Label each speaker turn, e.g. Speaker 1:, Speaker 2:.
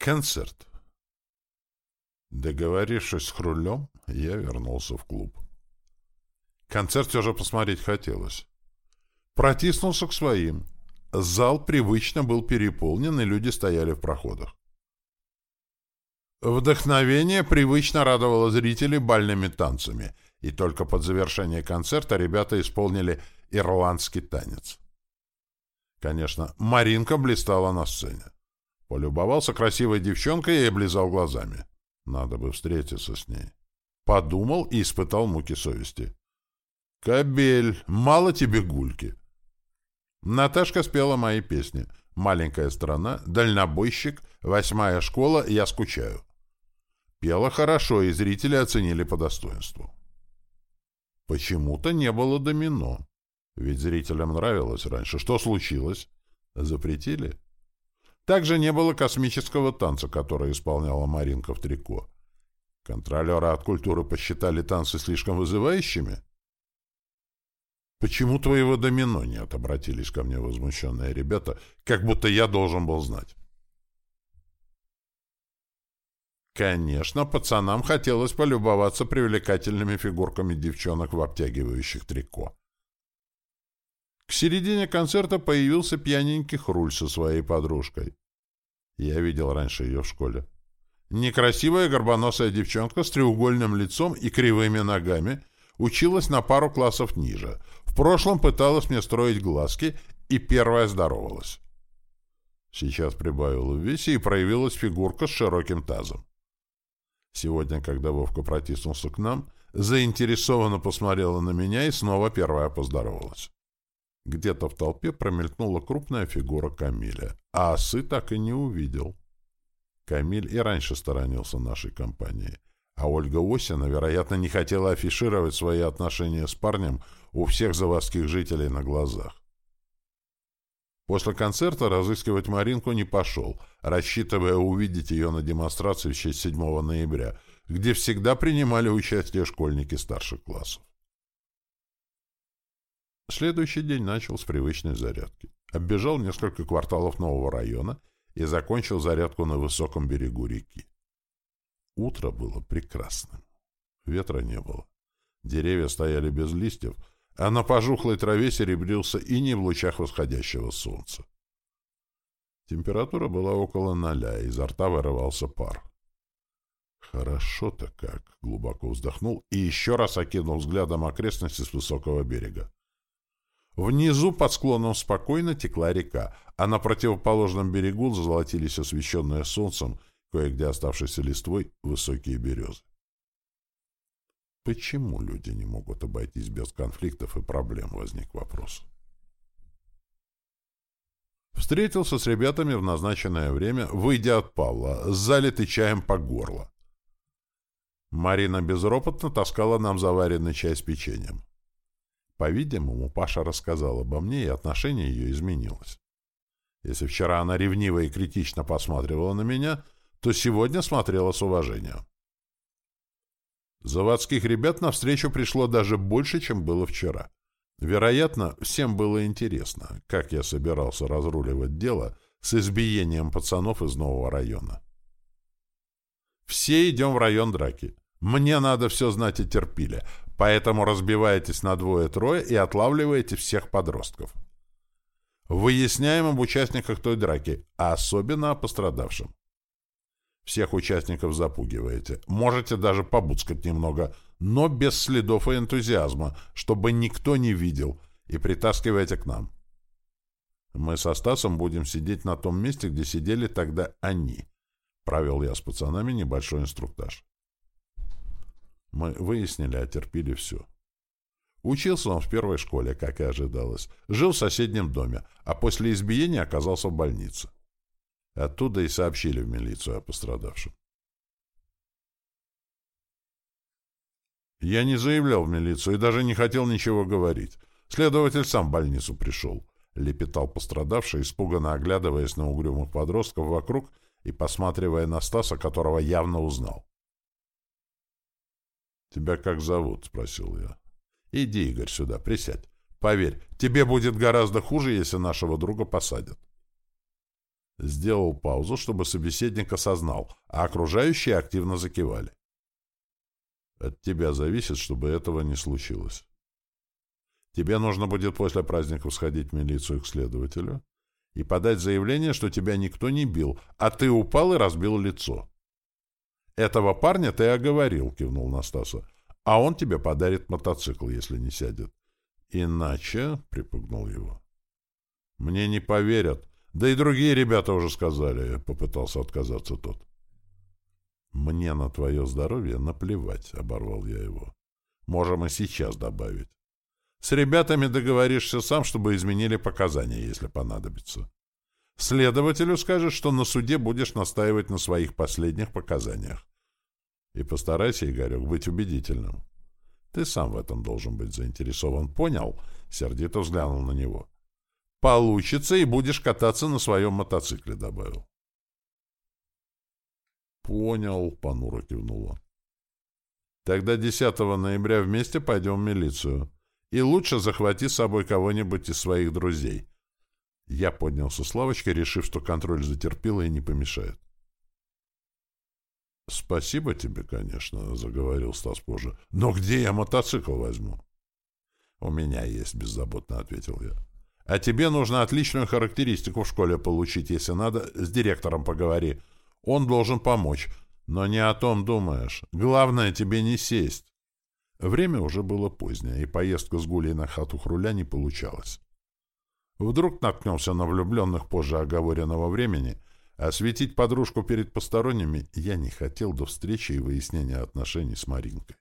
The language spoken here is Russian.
Speaker 1: Концерт. Договорившись с Хрулем, я вернулся в клуб. Концерт все же посмотреть хотелось. Протиснулся к своим. Зал привычно был переполнен, и люди стояли в проходах. Вдохновение привычно радовало зрителей бальными танцами, и только под завершение концерта ребята исполнили ирландский танец. Конечно, Маринка блистала на сцене. Полюбовался красивой девчонкой и облизал глазами. Надо бы встретиться с ней. Подумал и испытал муки совести. «Кобель, мало тебе гульки!» Наташка спела мои песни. «Маленькая страна», «Дальнобойщик», «Восьмая школа», «Я скучаю». Пела хорошо, и зрители оценили по достоинству. Почему-то не было домино. Ведь зрителям нравилось раньше. Что случилось? Запретили? Также не было космического танца, который исполняла Маринка в трико. Контролеры от культуры посчитали танцы слишком вызывающими? «Почему твоего домино нет?» — обратились ко мне возмущенные ребята, как будто я должен был знать. Конечно, пацанам хотелось полюбоваться привлекательными фигурками девчонок в обтягивающих трико. К середине концерта появился пьяненький Хруль со своей подружкой. Я видел раньше ее в школе. Некрасивая горбоносая девчонка с треугольным лицом и кривыми ногами училась на пару классов ниже. В прошлом пыталась мне строить глазки и первая здоровалась. Сейчас прибавила в весе и проявилась фигурка с широким тазом. Сегодня, когда Вовка протиснулся к нам, заинтересованно посмотрела на меня и снова первая поздоровалась. Где-то в толпе промелькнула крупная фигура Камиля, а осы так и не увидел. Камиль и раньше сторонился нашей компании, а Ольга Осина, вероятно, не хотела афишировать свои отношения с парнем у всех заводских жителей на глазах. После концерта разыскивать Маринку не пошел, рассчитывая увидеть ее на демонстрации в честь 7 ноября, где всегда принимали участие школьники старших классов. Следующий день начал с привычной зарядки. Оббежал несколько кварталов нового района и закончил зарядку на высоком берегу реки. Утро было прекрасным. Ветра не было. Деревья стояли без листьев, а на пожухлой траве серебрился иней в лучах восходящего солнца. Температура была около ноля, изо рта вырывался пар. «Хорошо-то как!» — глубоко вздохнул и еще раз окинул взглядом окрестности с высокого берега. Внизу под склоном спокойно текла река, а на противоположном берегу золотились освещенные солнцем, кое-где оставшейся листвой, высокие березы. Почему люди не могут обойтись без конфликтов и проблем, возник вопрос. Встретился с ребятами в назначенное время, выйдя от Павла, залитый чаем по горло. Марина безропотно таскала нам заваренный чай с печеньем. По-видимому, Паша рассказал обо мне, и отношение ее изменилось. Если вчера она ревниво и критично посматривала на меня, то сегодня смотрела с уважением. Заводских ребят навстречу пришло даже больше, чем было вчера. Вероятно, всем было интересно, как я собирался разруливать дело с избиением пацанов из нового района. Все идем в район драки. Мне надо все знать и терпили, Поэтому разбиваетесь на двое-трое и отлавливаете всех подростков. Выясняем об участниках той драки, а особенно о пострадавшем. Всех участников запугиваете. Можете даже побудскать немного, но без следов и энтузиазма, чтобы никто не видел, и притаскивайте к нам. Мы со Стасом будем сидеть на том месте, где сидели тогда они. Провел я с пацанами небольшой инструктаж. Мы выяснили, отерпели все. Учился он в первой школе, как и ожидалось. Жил в соседнем доме, а после избиения оказался в больнице. Оттуда и сообщили в милицию о пострадавшем. Я не заявлял в милицию и даже не хотел ничего говорить. Следователь сам в больницу пришел. Лепетал пострадавший, испуганно оглядываясь на угрюмых подростков вокруг и посматривая на Стаса, которого явно узнал. «Тебя как зовут?» — спросил я. «Иди, Игорь, сюда, присядь. Поверь, тебе будет гораздо хуже, если нашего друга посадят». Сделал паузу, чтобы собеседник осознал, а окружающие активно закивали. От тебя зависит, чтобы этого не случилось. Тебе нужно будет после праздников сходить в милицию к следователю и подать заявление, что тебя никто не бил, а ты упал и разбил лицо. Этого парня ты оговорил, кивнул Настаса, а он тебе подарит мотоцикл, если не сядет. Иначе, припугнул его. Мне не поверят. Да и другие ребята уже сказали, попытался отказаться тот. Мне на твое здоровье наплевать, оборвал я его. Можем и сейчас добавить. С ребятами договоришься сам, чтобы изменили показания, если понадобится. Следователю скажешь, что на суде будешь настаивать на своих последних показаниях. И постарайся, Игорек, быть убедительным. Ты сам в этом должен быть заинтересован. Понял? Сердито взглянул на него. Получится, и будешь кататься на своем мотоцикле, добавил. Понял, понуро кивнул. Тогда 10 ноября вместе пойдем в милицию. И лучше захвати с собой кого-нибудь из своих друзей. Я поднялся с лавочки, решив, что контроль затерпела и не помешает. «Спасибо тебе, конечно», — заговорил Стас позже. «Но где я мотоцикл возьму?» «У меня есть», — беззаботно ответил я. «А тебе нужно отличную характеристику в школе получить, если надо, с директором поговори. Он должен помочь. Но не о том думаешь. Главное тебе не сесть». Время уже было позднее, и поездка с Гулей на хату Хруля не получалась. Вдруг наткнулся на влюбленных позже оговоренного времени, а светить подружку перед посторонними я не хотел до встречи и выяснения отношений с Маринкой.